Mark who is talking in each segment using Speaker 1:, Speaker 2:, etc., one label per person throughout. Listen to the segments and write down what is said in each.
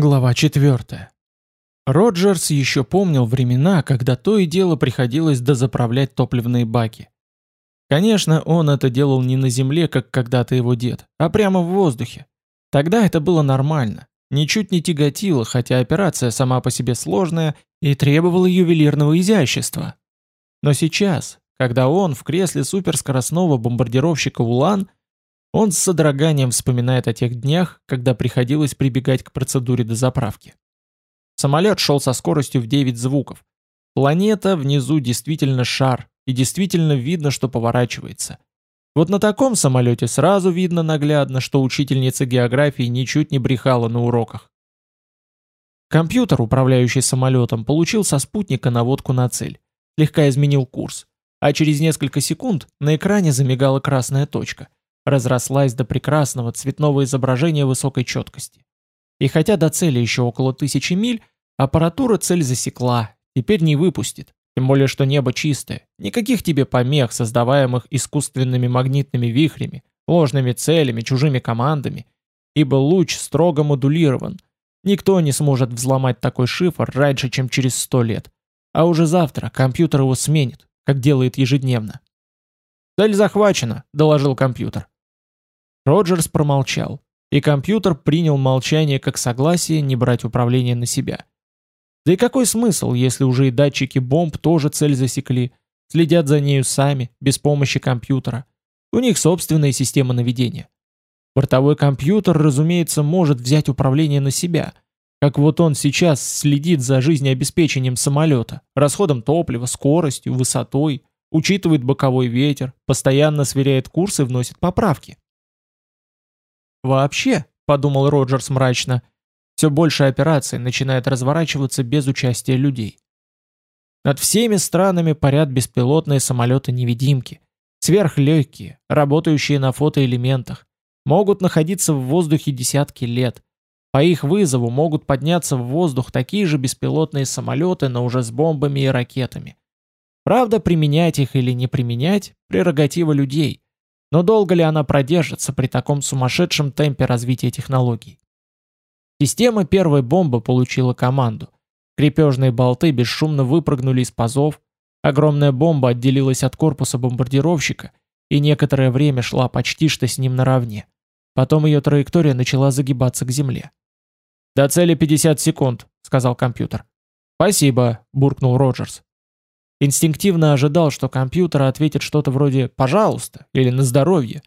Speaker 1: Глава 4. Роджерс еще помнил времена, когда то и дело приходилось дозаправлять топливные баки. Конечно, он это делал не на земле, как когда-то его дед, а прямо в воздухе. Тогда это было нормально, ничуть не тяготило, хотя операция сама по себе сложная и требовала ювелирного изящества. Но сейчас, когда он в кресле суперскоростного бомбардировщика «Улан», он с содроганием вспоминает о тех днях, когда приходилось прибегать к процедуре дозаправки. Самолет шел со скоростью в 9 звуков. Планета внизу действительно шар, и действительно видно, что поворачивается. Вот на таком самолете сразу видно наглядно, что учительница географии ничуть не брехала на уроках. Компьютер, управляющий самолетом, получил со спутника наводку на цель, слегка изменил курс, а через несколько секунд на экране замигала красная точка – разрослась до прекрасного цветного изображения высокой четкости. И хотя до цели еще около тысячи миль, аппаратура цель засекла, теперь не выпустит, тем более что небо чистое, никаких тебе помех, создаваемых искусственными магнитными вихрями, ложными целями, чужими командами, ибо луч строго модулирован. Никто не сможет взломать такой шифр раньше, чем через сто лет. А уже завтра компьютер его сменит, как делает ежедневно. «Цель захвачена», — доложил компьютер. Роджерс промолчал, и компьютер принял молчание как согласие не брать управление на себя. Да и какой смысл, если уже и датчики бомб тоже цель засекли, следят за нею сами, без помощи компьютера. У них собственная система наведения. Бортовой компьютер, разумеется, может взять управление на себя, как вот он сейчас следит за жизнеобеспечением самолета, расходом топлива, скоростью, высотой, учитывает боковой ветер, постоянно сверяет курс и вносит поправки. Вообще, подумал Роджерс мрачно, все больше операций начинает разворачиваться без участия людей. Над всеми странами парят беспилотные самолеты-невидимки, сверхлегкие, работающие на фотоэлементах, могут находиться в воздухе десятки лет. По их вызову могут подняться в воздух такие же беспилотные самолеты, но уже с бомбами и ракетами. Правда, применять их или не применять – прерогатива людей. Но долго ли она продержится при таком сумасшедшем темпе развития технологий? Система первой бомбы получила команду. Крепежные болты бесшумно выпрыгнули из пазов, огромная бомба отделилась от корпуса бомбардировщика и некоторое время шла почти что с ним наравне. Потом ее траектория начала загибаться к земле. «До цели 50 секунд», — сказал компьютер. «Спасибо», — буркнул Роджерс. Инстинктивно ожидал, что компьютер ответит что-то вроде «пожалуйста» или «на здоровье».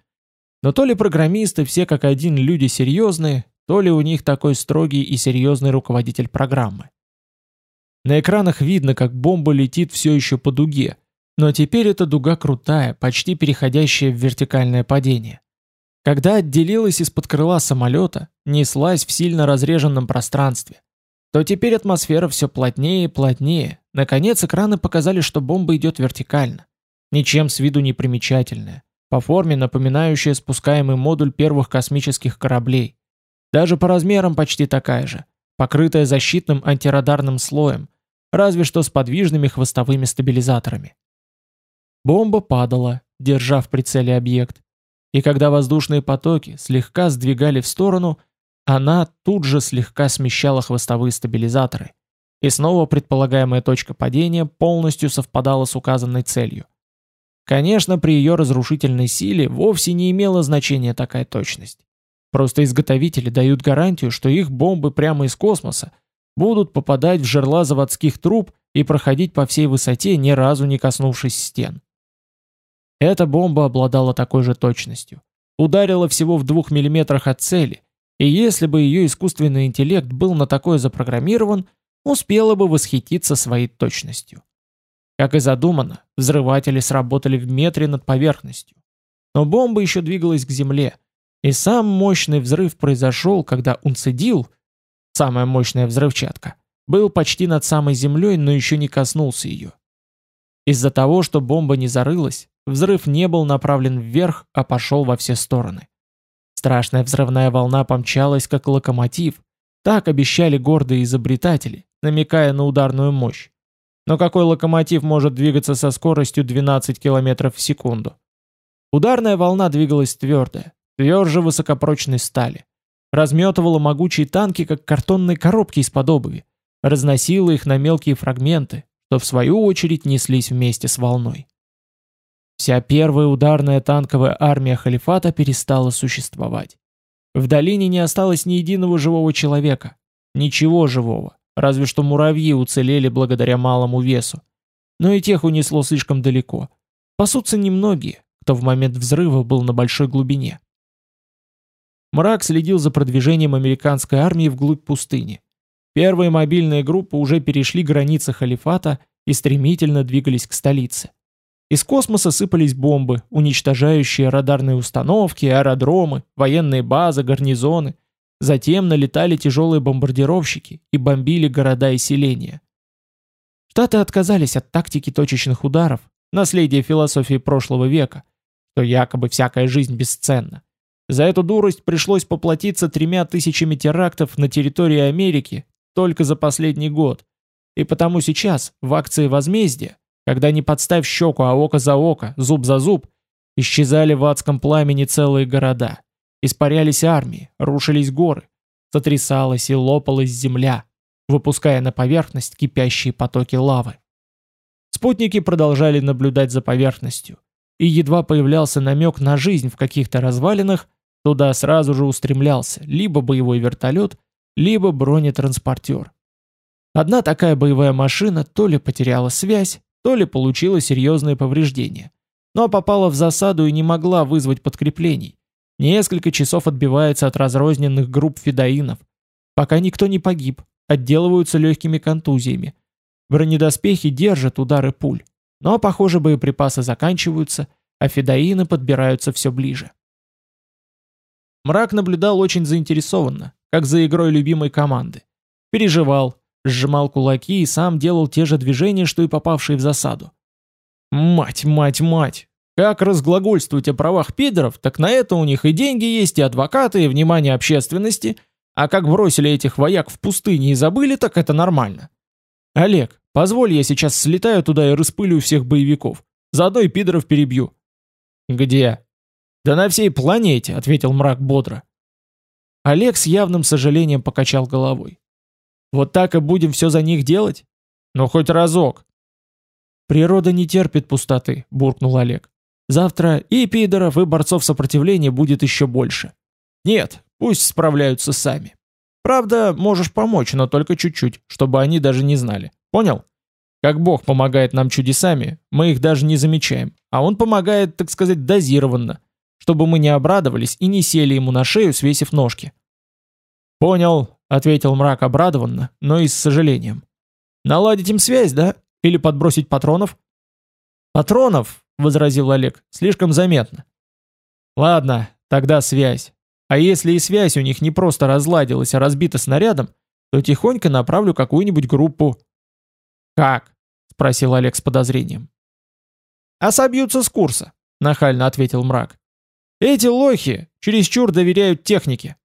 Speaker 1: Но то ли программисты все как один люди серьезные, то ли у них такой строгий и серьезный руководитель программы. На экранах видно, как бомба летит все еще по дуге, но теперь эта дуга крутая, почти переходящая в вертикальное падение. Когда отделилась из-под крыла самолета, неслась в сильно разреженном пространстве, то теперь атмосфера все плотнее и плотнее, Наконец экраны показали, что бомба идет вертикально. Ничем с виду не примечательная. По форме напоминающая спускаемый модуль первых космических кораблей. Даже по размерам почти такая же. Покрытая защитным антирадарным слоем. Разве что с подвижными хвостовыми стабилизаторами. Бомба падала, держа в прицеле объект. И когда воздушные потоки слегка сдвигали в сторону, она тут же слегка смещала хвостовые стабилизаторы – и снова предполагаемая точка падения полностью совпадала с указанной целью. Конечно, при ее разрушительной силе вовсе не имела значения такая точность. Просто изготовители дают гарантию, что их бомбы прямо из космоса будут попадать в жерла заводских труб и проходить по всей высоте, ни разу не коснувшись стен. Эта бомба обладала такой же точностью. Ударила всего в двух миллиметрах от цели, и если бы ее искусственный интеллект был на такое запрограммирован – успела бы восхититься своей точностью. Как и задумано, взрыватели сработали в метре над поверхностью. Но бомба еще двигалась к земле, и сам мощный взрыв произошел, когда унцидил, самая мощная взрывчатка, был почти над самой землей, но еще не коснулся ее. Из-за того, что бомба не зарылась, взрыв не был направлен вверх, а пошел во все стороны. Страшная взрывная волна помчалась, как локомотив, так обещали гордые изобретатели, намекая на ударную мощь. Но какой локомотив может двигаться со скоростью 12 км в секунду? Ударная волна двигалась твердая, тверже высокопрочной стали. разметывала могучие танки, как картонные коробки из-под обуви, разносила их на мелкие фрагменты, что в свою очередь неслись вместе с волной. Вся первая ударная танковая армия халифата перестала существовать. В долине не осталось ни единого живого человека. Ничего живого, разве что муравьи уцелели благодаря малому весу. Но и тех унесло слишком далеко. Пасутся немногие, кто в момент взрыва был на большой глубине. Мрак следил за продвижением американской армии вглубь пустыни. Первые мобильные группы уже перешли границы халифата и стремительно двигались к столице. Из космоса сыпались бомбы, уничтожающие радарные установки, аэродромы, военные базы, гарнизоны. Затем налетали тяжелые бомбардировщики и бомбили города и селения. Штаты отказались от тактики точечных ударов, наследие философии прошлого века, что якобы всякая жизнь бесценна. За эту дурость пришлось поплатиться тремя тысячами терактов на территории Америки только за последний год. И потому сейчас, в акции возмездия, когда не подставь щеку, а око за око, зуб за зуб, исчезали в адском пламени целые города. Испарялись армии, рушились горы, сотрясалась и лопалась земля, выпуская на поверхность кипящие потоки лавы. Спутники продолжали наблюдать за поверхностью, и едва появлялся намек на жизнь в каких-то развалинах, туда сразу же устремлялся либо боевой вертолет, либо бронетранспортер. Одна такая боевая машина то ли потеряла связь, то ли получила серьезные повреждения. Но попала в засаду и не могла вызвать подкреплений. Несколько часов отбивается от разрозненных групп федоинов. Пока никто не погиб, отделываются легкими контузиями. Бронедоспехи держат удары пуль. Но, похоже, боеприпасы заканчиваются, а федоины подбираются все ближе. Мрак наблюдал очень заинтересованно, как за игрой любимой команды. Переживал, сжимал кулаки и сам делал те же движения, что и попавшие в засаду. Мать, мать, мать! Как разглагольствовать о правах пидоров, так на это у них и деньги есть, и адвокаты, и внимание общественности, а как бросили этих вояк в пустыне и забыли, так это нормально. Олег, позволь я сейчас слетаю туда и распылю всех боевиков. Заодно и пидоров перебью. Где? Да на всей планете, ответил мрак бодро. Олег с явным сожалением покачал головой. Вот так и будем все за них делать? Ну хоть разок. Природа не терпит пустоты, буркнул Олег. Завтра и пидоров, и борцов сопротивления будет еще больше. Нет, пусть справляются сами. Правда, можешь помочь, но только чуть-чуть, чтобы они даже не знали. Понял? Как Бог помогает нам чудесами, мы их даже не замечаем, а Он помогает, так сказать, дозированно, чтобы мы не обрадовались и не сели ему на шею, свесив ножки. Понял, ответил мрак обрадованно, но и с сожалением. Наладить им связь, да? Или подбросить патронов? Патронов, возразил Олег, слишком заметно. Ладно, тогда связь. А если и связь у них не просто разладилась, а разбита снарядом, то тихонько направлю какую-нибудь группу. Как? спросил Олег с подозрением. А собьются с курса, нахально ответил мрак. Эти лохи чересчур доверяют технике.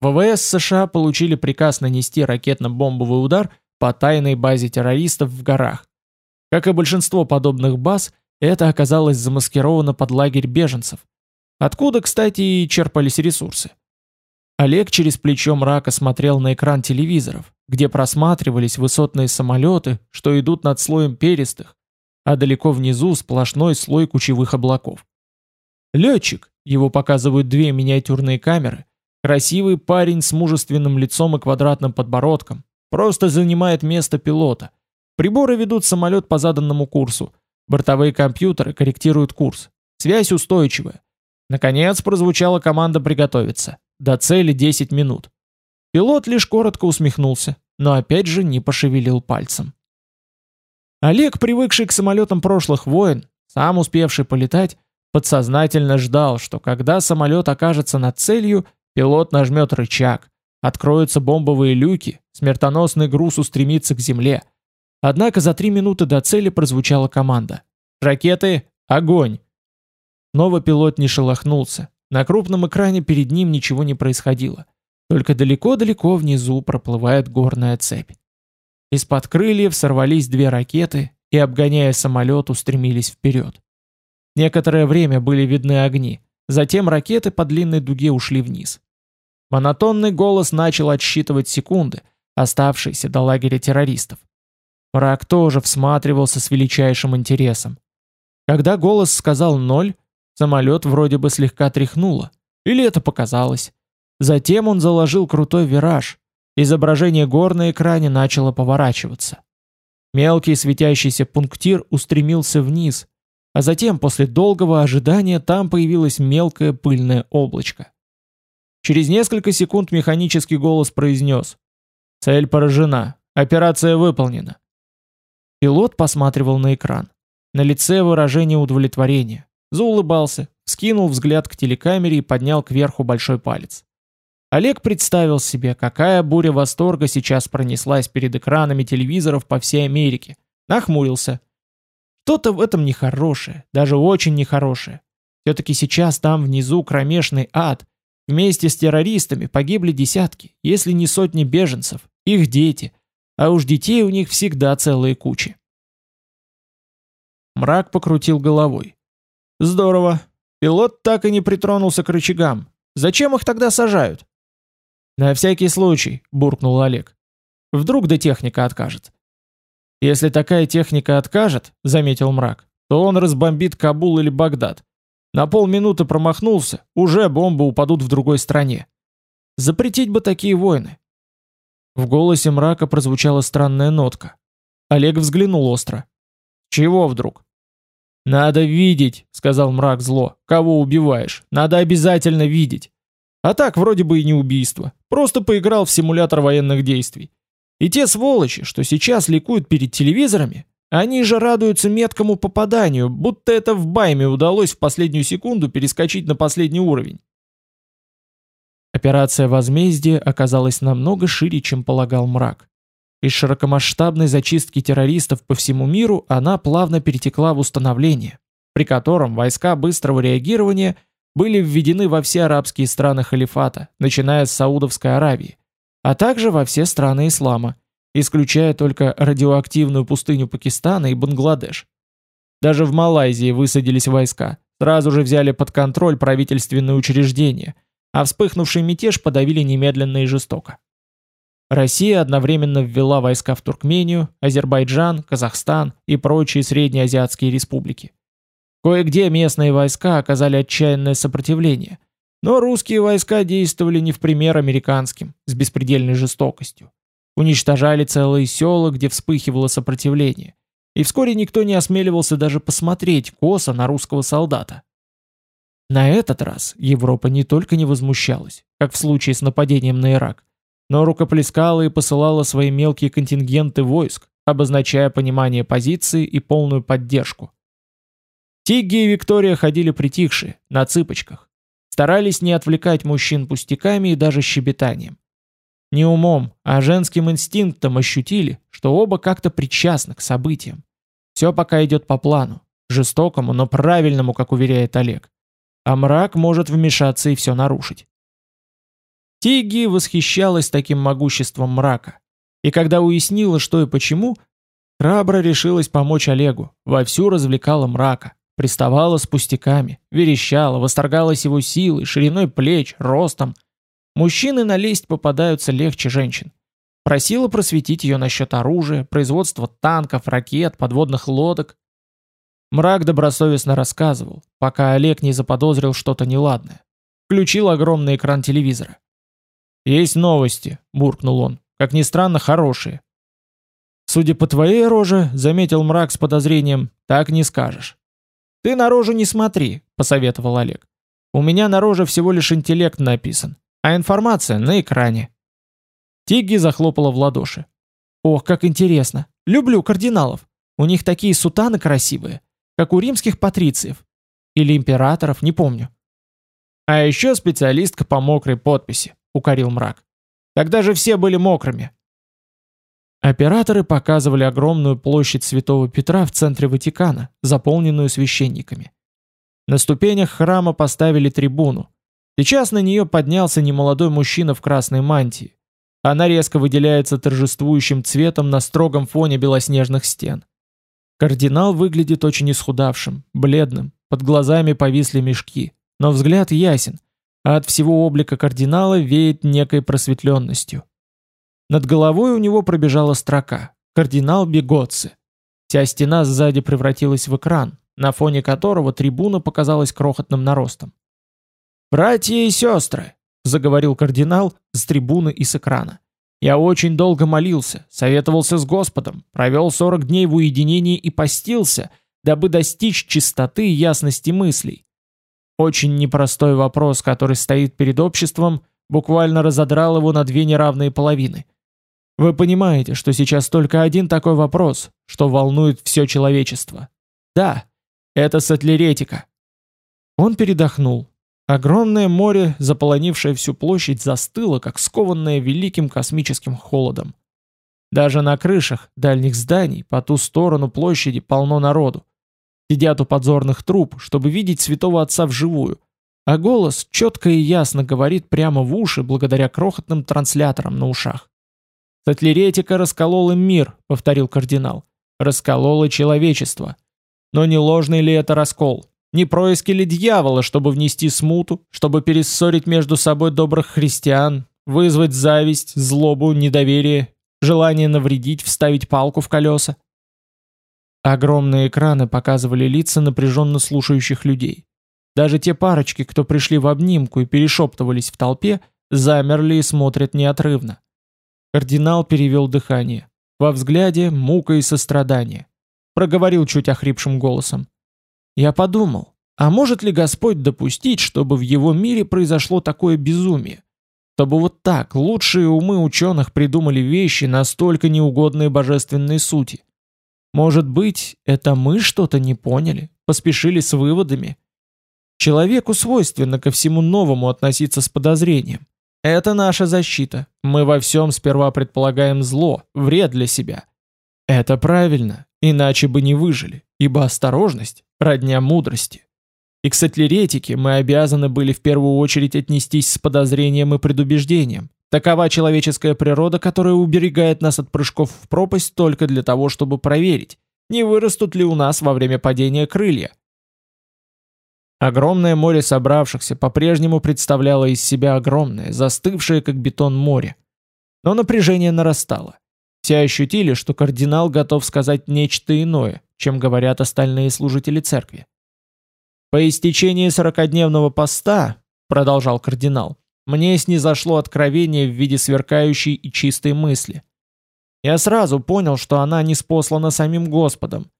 Speaker 1: ВВС США получили приказ нанести ракетно-бомбовый удар по тайной базе террористов в горах. Как и большинство подобных баз, это оказалось замаскировано под лагерь беженцев. Откуда, кстати, и черпались ресурсы. Олег через плечо мрака смотрел на экран телевизоров, где просматривались высотные самолеты, что идут над слоем перистых, а далеко внизу сплошной слой кучевых облаков. Летчик, его показывают две миниатюрные камеры, Красивый парень с мужественным лицом и квадратным подбородком. Просто занимает место пилота. Приборы ведут самолет по заданному курсу. Бортовые компьютеры корректируют курс. Связь устойчивая. Наконец прозвучала команда приготовиться. До цели 10 минут. Пилот лишь коротко усмехнулся, но опять же не пошевелил пальцем. Олег, привыкший к самолетам прошлых войн, сам успевший полетать, подсознательно ждал, что когда самолет окажется над целью – Пилот нажмет рычаг, откроются бомбовые люки, смертоносный груз устремится к земле. Однако за три минуты до цели прозвучала команда. «Ракеты! Огонь!» Снова пилот не шелохнулся. На крупном экране перед ним ничего не происходило. Только далеко-далеко внизу проплывает горная цепь. Из-под крыльев сорвались две ракеты и, обгоняя самолет, устремились вперед. Некоторое время были видны огни. Затем ракеты по длинной дуге ушли вниз. Монотонный голос начал отсчитывать секунды, оставшиеся до лагеря террористов. Мрак тоже всматривался с величайшим интересом. Когда голос сказал «ноль», самолет вроде бы слегка тряхнуло. Или это показалось? Затем он заложил крутой вираж. Изображение гор на экране начало поворачиваться. Мелкий светящийся пунктир устремился вниз, а затем после долгого ожидания там появилось мелкое пыльное облачко. Через несколько секунд механический голос произнес «Цель поражена, операция выполнена». Пилот посматривал на экран. На лице выражение удовлетворения. Заулыбался, скинул взгляд к телекамере и поднял кверху большой палец. Олег представил себе, какая буря восторга сейчас пронеслась перед экранами телевизоров по всей Америке. Нахмурился. Что-то в этом нехорошее, даже очень нехорошее. Все-таки сейчас там внизу кромешный ад. Вместе с террористами погибли десятки, если не сотни беженцев, их дети. А уж детей у них всегда целые кучи. Мрак покрутил головой. Здорово. Пилот так и не притронулся к рычагам. Зачем их тогда сажают? На всякий случай, буркнул Олег. Вдруг да техника откажет. Если такая техника откажет, заметил мрак, то он разбомбит Кабул или Багдад. На полминуты промахнулся, уже бомбы упадут в другой стране. Запретить бы такие войны. В голосе мрака прозвучала странная нотка. Олег взглянул остро. Чего вдруг? «Надо видеть», — сказал мрак зло, — «кого убиваешь. Надо обязательно видеть. А так вроде бы и не убийство. Просто поиграл в симулятор военных действий. И те сволочи, что сейчас ликуют перед телевизорами, они же радуются меткому попаданию, будто это в байме удалось в последнюю секунду перескочить на последний уровень. Операция возмездия оказалась намного шире, чем полагал мрак. Из широкомасштабной зачистки террористов по всему миру она плавно перетекла в установление, при котором войска быстрого реагирования были введены во все арабские страны халифата, начиная с Саудовской Аравии, а также во все страны ислама, исключая только радиоактивную пустыню Пакистана и Бангладеш. Даже в Малайзии высадились войска, сразу же взяли под контроль правительственные учреждения, а вспыхнувший мятеж подавили немедленно и жестоко. Россия одновременно ввела войска в Туркмению, Азербайджан, Казахстан и прочие среднеазиатские республики. Кое-где местные войска оказали отчаянное сопротивление, но русские войска действовали не в пример американским, с беспредельной жестокостью. Уничтожали целые села, где вспыхивало сопротивление, и вскоре никто не осмеливался даже посмотреть косо на русского солдата. На этот раз Европа не только не возмущалась, как в случае с нападением на Ирак, но рукоплескала и посылала свои мелкие контингенты войск, обозначая понимание позиции и полную поддержку. Тигги и Виктория ходили притихшие, на цыпочках. Старались не отвлекать мужчин пустяками и даже щебетанием. Не умом, а женским инстинктом ощутили, что оба как-то причастны к событиям. Все пока идет по плану, жестокому, но правильному, как уверяет Олег. А мрак может вмешаться и все нарушить. Тиги восхищалась таким могуществом мрака. И когда уяснила, что и почему, храбро решилась помочь Олегу, вовсю развлекала мрака, приставала с пустяками, верещала, восторгалась его силой, шириной плеч, ростом. Мужчины налезть попадаются легче женщин. Просила просветить ее насчет оружия, производства танков, ракет, подводных лодок. Мрак добросовестно рассказывал, пока Олег не заподозрил что-то неладное. Включил огромный экран телевизора. «Есть новости», — буркнул он. «Как ни странно, хорошие». «Судя по твоей роже», — заметил мрак с подозрением, — «так не скажешь». «Ты на рожу не смотри», — посоветовал Олег. «У меня на роже всего лишь интеллект написан, а информация на экране». Тигги захлопала в ладоши. «Ох, как интересно! Люблю кардиналов! У них такие сутаны красивые, как у римских патрициев. Или императоров, не помню. А еще специалистка по мокрой подписи укорил мрак. Тогда же все были мокрыми. Операторы показывали огромную площадь Святого Петра в центре Ватикана, заполненную священниками. На ступенях храма поставили трибуну. Сейчас на нее поднялся немолодой мужчина в красной мантии. Она резко выделяется торжествующим цветом на строгом фоне белоснежных стен. Кардинал выглядит очень исхудавшим, бледным, под глазами повисли мешки, но взгляд ясен, а от всего облика кардинала веет некой просветленностью. Над головой у него пробежала строка «Кардинал Бегоцци». Вся стена сзади превратилась в экран, на фоне которого трибуна показалась крохотным наростом. «Братья и сестры!» — заговорил кардинал с трибуны и с экрана. «Я очень долго молился, советовался с Господом, провел сорок дней в уединении и постился, дабы достичь чистоты и ясности мыслей. Очень непростой вопрос, который стоит перед обществом, буквально разодрал его на две неравные половины. Вы понимаете, что сейчас только один такой вопрос, что волнует все человечество. Да, это сатлеретика. Он передохнул. Огромное море, заполонившее всю площадь, застыло, как скованное великим космическим холодом. Даже на крышах дальних зданий по ту сторону площади полно народу. Сидят у подзорных труб, чтобы видеть святого отца вживую, а голос четко и ясно говорит прямо в уши благодаря крохотным трансляторам на ушах. «Сатлеретика расколол им мир», — повторил кардинал. «Расколола человечество. Но не ложный ли это раскол? Не происки ли дьявола, чтобы внести смуту, чтобы перессорить между собой добрых христиан, вызвать зависть, злобу, недоверие, желание навредить, вставить палку в колеса?» Огромные экраны показывали лица напряженно слушающих людей. Даже те парочки, кто пришли в обнимку и перешептывались в толпе, замерли и смотрят неотрывно. Кардинал перевел дыхание. Во взгляде мука и сострадание. Проговорил чуть охрипшим голосом. «Я подумал, а может ли Господь допустить, чтобы в его мире произошло такое безумие? Чтобы вот так лучшие умы ученых придумали вещи, настолько неугодные божественной сути? Может быть, это мы что-то не поняли, поспешили с выводами? Человеку свойственно ко всему новому относиться с подозрением. Это наша защита. Мы во всем сперва предполагаем зло, вред для себя. Это правильно, иначе бы не выжили, ибо осторожность – родня мудрости. И к сатлеретике мы обязаны были в первую очередь отнестись с подозрением и предубеждением. Такова человеческая природа, которая уберегает нас от прыжков в пропасть только для того, чтобы проверить, не вырастут ли у нас во время падения крылья. Огромное море собравшихся по-прежнему представляло из себя огромное, застывшее как бетон море. Но напряжение нарастало. Все ощутили, что кардинал готов сказать нечто иное, чем говорят остальные служители церкви. «По истечении сорокодневного поста», — продолжал кардинал, мне снизошло откровение в виде сверкающей и чистой мысли. Я сразу понял, что она не спослана самим Господом.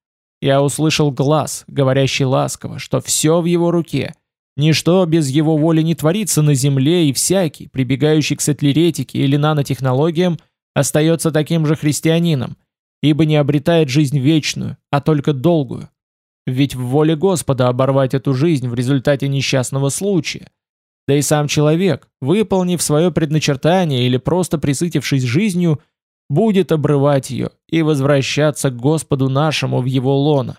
Speaker 1: Я услышал глаз, говорящий ласково, что все в его руке. Ничто без его воли не творится на земле, и всякий, прибегающий к сатлеретике или нанотехнологиям, остается таким же христианином, ибо не обретает жизнь вечную, а только долгую. Ведь в воле Господа оборвать эту жизнь в результате несчастного случая, да и сам человек, выполнив свое предначертание или просто присытившись жизнью, будет обрывать ее и возвращаться к Господу нашему в его лоно.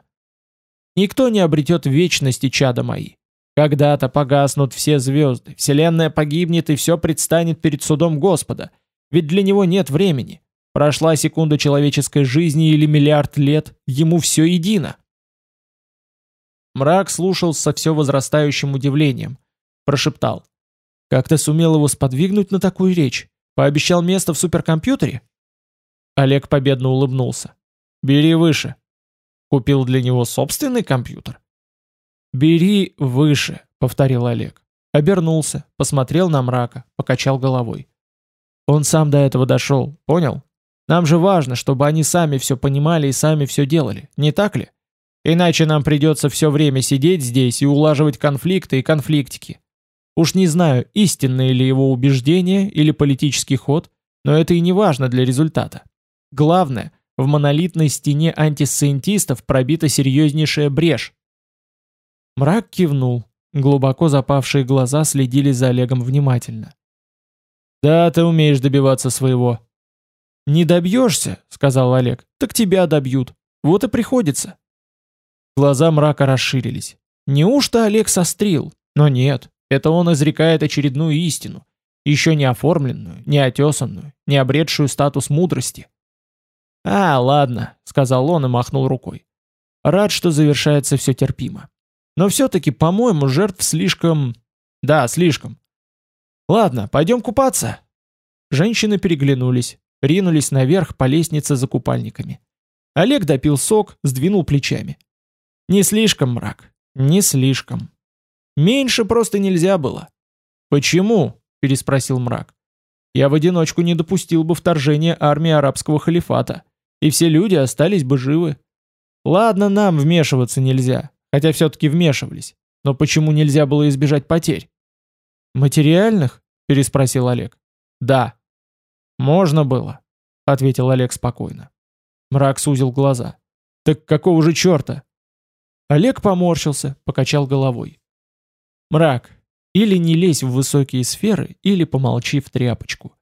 Speaker 1: Никто не обретет вечности, чада мои. Когда-то погаснут все звезды, вселенная погибнет и все предстанет перед судом Господа, ведь для него нет времени. Прошла секунда человеческой жизни или миллиард лет, ему все едино. Мрак слушал со все возрастающим удивлением – Прошептал. «Как ты сумел его сподвигнуть на такую речь? Пообещал место в суперкомпьютере?» Олег победно улыбнулся. «Бери выше». Купил для него собственный компьютер. «Бери выше», — повторил Олег. Обернулся, посмотрел на мрака, покачал головой. Он сам до этого дошел, понял? Нам же важно, чтобы они сами все понимали и сами все делали, не так ли? Иначе нам придется все время сидеть здесь и улаживать конфликты и конфликтики. Уж не знаю, истинное ли его убеждение или политический ход, но это и не важно для результата. Главное, в монолитной стене антисциентистов пробита серьезнейшая брешь. Мрак кивнул, глубоко запавшие глаза следили за Олегом внимательно. «Да, ты умеешь добиваться своего». «Не добьешься», — сказал Олег, — «так тебя добьют. Вот и приходится». Глаза мрака расширились. Неужто Олег сострил? Но нет, это он изрекает очередную истину, еще не оформленную, не отесанную, не обретшую статус мудрости. «А, ладно», — сказал он и махнул рукой. «Рад, что завершается все терпимо. Но все-таки, по-моему, жертв слишком... Да, слишком. Ладно, пойдем купаться. Женщины переглянулись, ринулись наверх по лестнице за купальниками. Олег допил сок, сдвинул плечами. Не слишком мрак, не слишком. Меньше просто нельзя было. Почему? переспросил мрак. Я в одиночку не допустил бы вторжения армии арабского халифата, и все люди остались бы живы. Ладно, нам вмешиваться нельзя, хотя все-таки вмешивались. Но почему нельзя было избежать потерь? Материальных? переспросил Олег. Да. Можно было, ответил Олег спокойно. Мрак сузил глаза. Так какого же черта? Олег поморщился, покачал головой. Мрак, или не лезь в высокие сферы, или помолчи в тряпочку.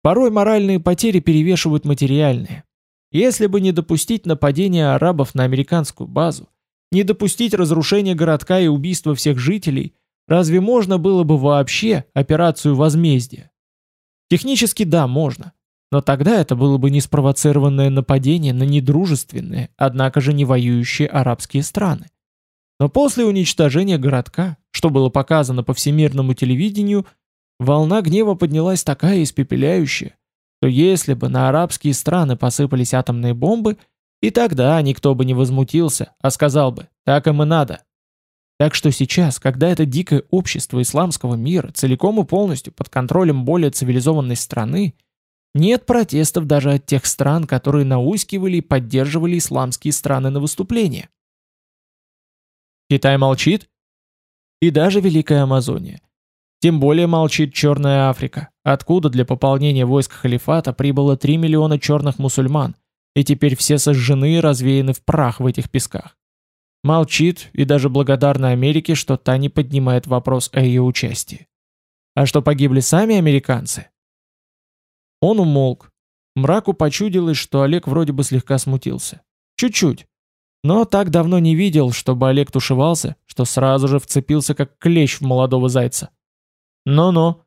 Speaker 1: Порой моральные потери перевешивают материальные. Если бы не допустить нападения арабов на американскую базу, не допустить разрушения городка и убийства всех жителей, разве можно было бы вообще операцию возмездия? Технически да, можно. Но тогда это было бы неспровоцированное нападение на недружественные, однако же не воюющие арабские страны. Но после уничтожения городка, что было показано по всемирному телевидению, волна гнева поднялась такая испепеляющая, что если бы на арабские страны посыпались атомные бомбы, и тогда никто бы не возмутился, а сказал бы «так им и надо». Так что сейчас, когда это дикое общество исламского мира целиком и полностью под контролем более цивилизованной страны, нет протестов даже от тех стран, которые наускивали и поддерживали исламские страны на выступление. Китай молчит? И даже Великая Амазония. Тем более молчит Черная Африка, откуда для пополнения войск халифата прибыло 3 миллиона черных мусульман, и теперь все сожжены и развеяны в прах в этих песках. Молчит и даже благодарна Америке, что та не поднимает вопрос о ее участии. А что погибли сами американцы? Он умолк. Мраку почудилось, что Олег вроде бы слегка смутился. Чуть-чуть. Но так давно не видел, чтобы Олег тушевался, что сразу же вцепился как клещ в молодого зайца. «Ну-ну».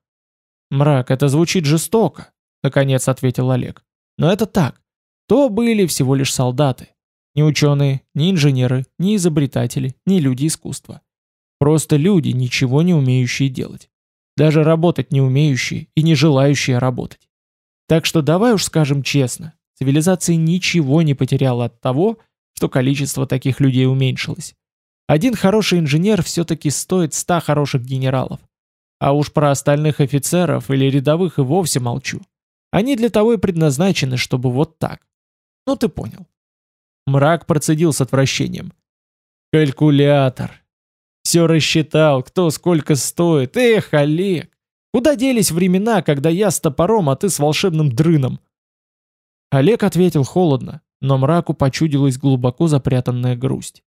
Speaker 1: «Мрак, это звучит жестоко», — наконец ответил Олег. «Но это так. То были всего лишь солдаты. Ни ученые, ни инженеры, ни изобретатели, ни люди искусства. Просто люди, ничего не умеющие делать. Даже работать не умеющие и не желающие работать. Так что давай уж скажем честно, цивилизация ничего не потеряла от того, что количество таких людей уменьшилось. Один хороший инженер все-таки стоит ста хороших генералов. А уж про остальных офицеров или рядовых и вовсе молчу. Они для того и предназначены, чтобы вот так. Ну ты понял. Мрак процедил с отвращением. Калькулятор. Все рассчитал, кто сколько стоит. Эх, Олег, куда делись времена, когда я с топором, а ты с волшебным дрыном? Олег ответил холодно, но мраку почудилась глубоко запрятанная грусть.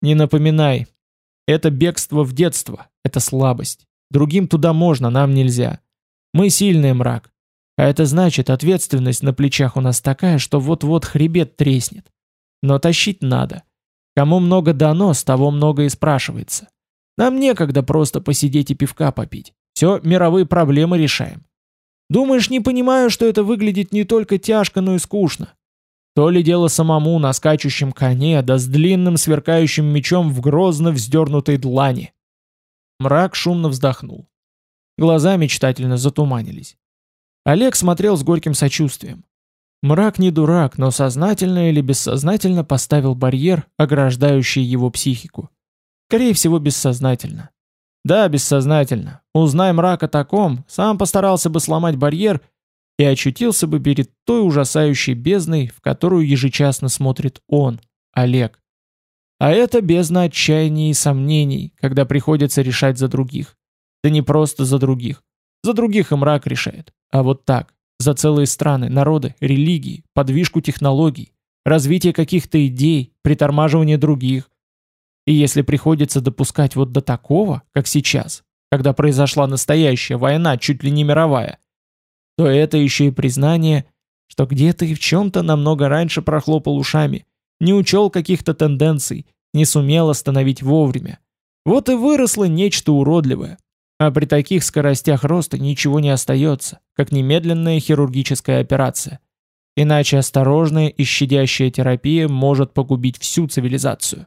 Speaker 1: «Не напоминай. Это бегство в детство, это слабость. Другим туда можно, нам нельзя. Мы сильный мрак. А это значит, ответственность на плечах у нас такая, что вот-вот хребет треснет. Но тащить надо. Кому много дано, с того много и спрашивается. Нам некогда просто посидеть и пивка попить. Все мировые проблемы решаем. Думаешь, не понимаю, что это выглядит не только тяжко, но и скучно? То ли дело самому на скачущем коне, да с длинным сверкающим мечом в грозно вздернутой длани. Мрак шумно вздохнул. Глаза мечтательно затуманились. Олег смотрел с горьким сочувствием. Мрак не дурак, но сознательно или бессознательно поставил барьер, ограждающий его психику. Скорее всего, бессознательно. Да, бессознательно. Узнай мрак о таком, сам постарался бы сломать барьер и очутился бы перед той ужасающей бездной, в которую ежечасно смотрит он, Олег. А это бездна отчаяния и сомнений, когда приходится решать за других. Да не просто за других. За других и мрак решает. А вот так, за целые страны, народы, религии, подвижку технологий, развитие каких-то идей, притормаживание других. И если приходится допускать вот до такого, как сейчас, когда произошла настоящая война, чуть ли не мировая, то это еще и признание, что где-то и в чем-то намного раньше прохлопал ушами, не учел каких-то тенденций, не сумел остановить вовремя. Вот и выросло нечто уродливое. А при таких скоростях роста ничего не остается, как немедленная хирургическая операция. Иначе осторожная и щадящая терапия может погубить всю цивилизацию.